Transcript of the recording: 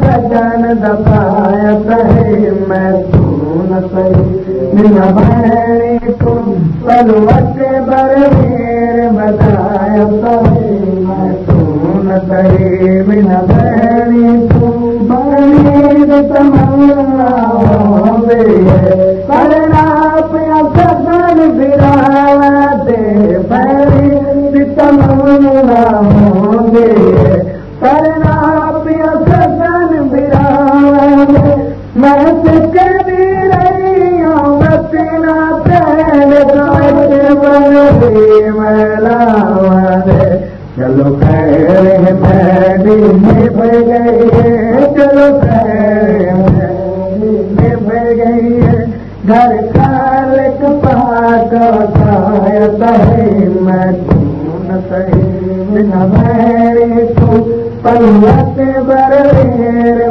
सजन भेणी तू पलवट बरवीर बधाए सही मैं सुन सही। मिन भेणी तू तमन्ना चलो गई है चलो घर पाक सही मैं खून सही न भैरी तू पलवत बरवेर